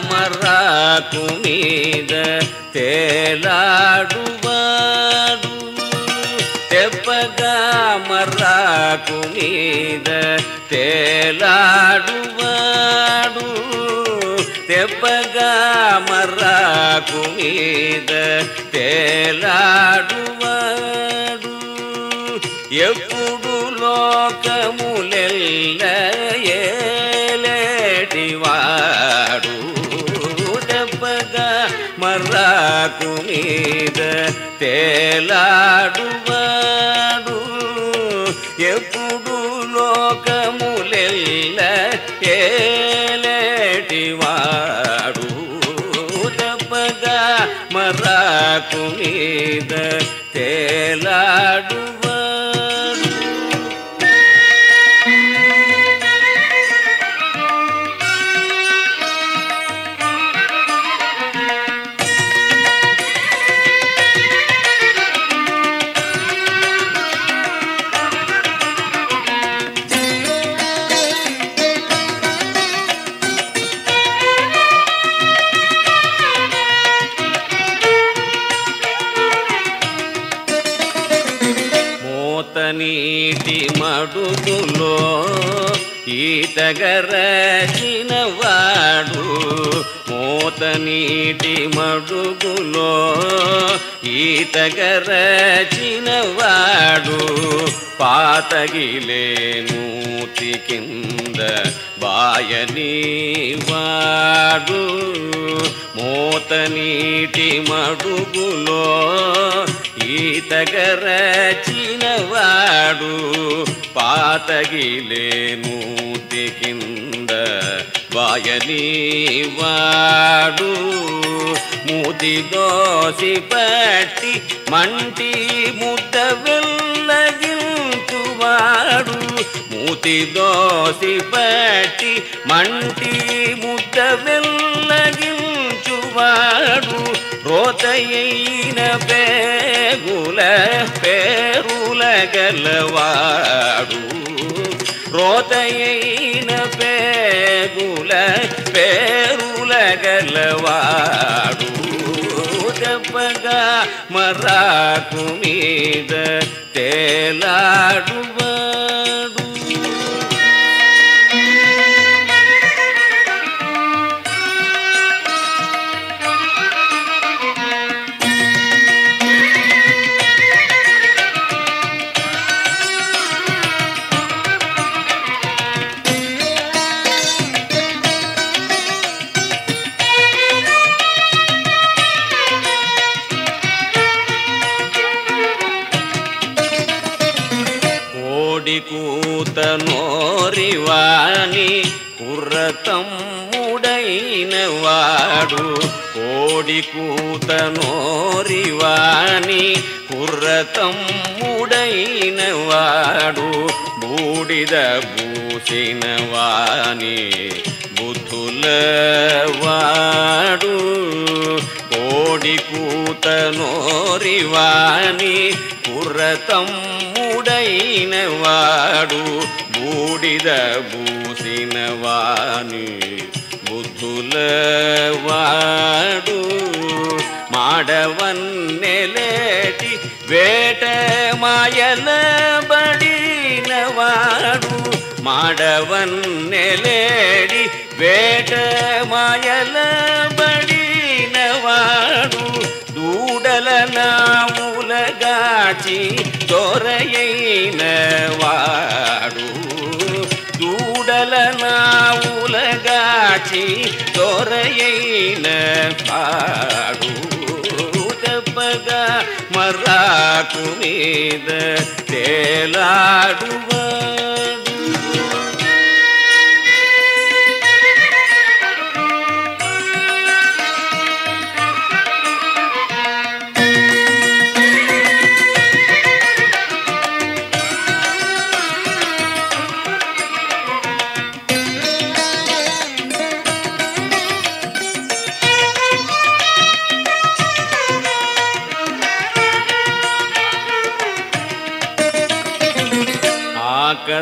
తెప్పగా మర్రాకు మీద తేలాడువాడు తెప్పగా మర్రాకు మీద తేలాడువాడు తెప్పగా మర్రాకు మీద తేలాడువాడు ఎప్పుడు లోకములెల్ల మర్రాకు మీద తేలాడువాడు ఎప్పుడు లోకములెల్ల ఏలేటివాడు దెబ్బగా మర్రాకు మీద తేలాడువాడు నీటి మడుగులో ఈతగరచిన వాడు మూత నీటి మడుగులో ఈతగరచిన వాడు పాతగిలే నూతి కింద బాయని వాడు మూత నీటి మడుగులో ఈతగరచిన వాడు పాతగిలే నూతి కింద వాయని వాడు మూతి దోసి పట్టి మంటి ముద్ద వెళ్ళగించువాడు మూతి దోసి పట్టి మంటి ముద్ద వెళ్ళగించువాడు கோதையின பேகுல பேருலகலவாடு ரோதையின பேகுல பேருலகலவாடு தெப்பக மராக்குமீத தேலாடுவ கோடிக்கூத்தனோரிவாணி புறத்தம் உடையின வாடு. கோடிக்கூத்தனோரிவாணி புறத்தம் உடையின வாடு. பூடித பூசினவாணி புத்துல வாடு. கோடிக்கூத்தனோரிவாணி புரதம் உடையின வாடு பூடித பூசினவானு புத்துல வாடு. மாடவன் நெலேடி வேட மாயல படினவாடு மாடவன் நெலேடி வேட மாயல மகாச்சி தொரையினவாடு தூடலன உலகாச்சி தொரையின பாடு. தப்பக மராக்குமேத தேலாடுவ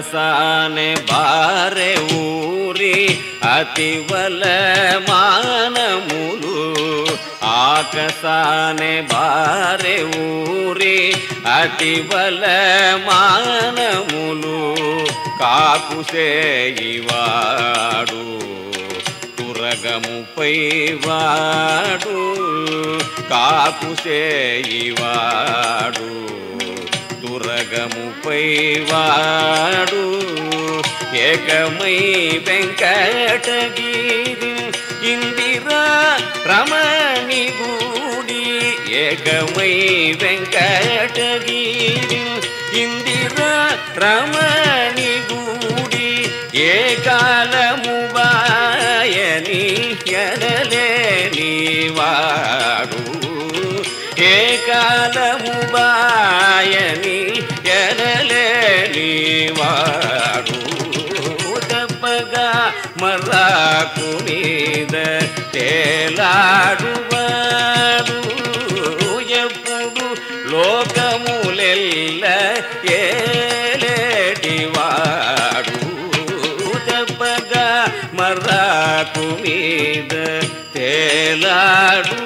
ಮನಸಾನೆ ಬಾರೆ ಊರಿ ಅತಿವಲ మానములు ఆకసానే బారె ఊరి అతి బల మానములు కాకుసేయివాడు తురగముపై వాడు కాకుసేయివాడు తురగముపై వాడు ఏకమై వెంకటగిరి ఇందిరా రమణి గూడి ఏకమై వెంకటగిరి ఇందిరా రమణి తేలాడువాడు ఎప్పుడు లోకములెల్ల ఏలేటివాడు దెబ్బగా మర్రాకు మీద తేలాడు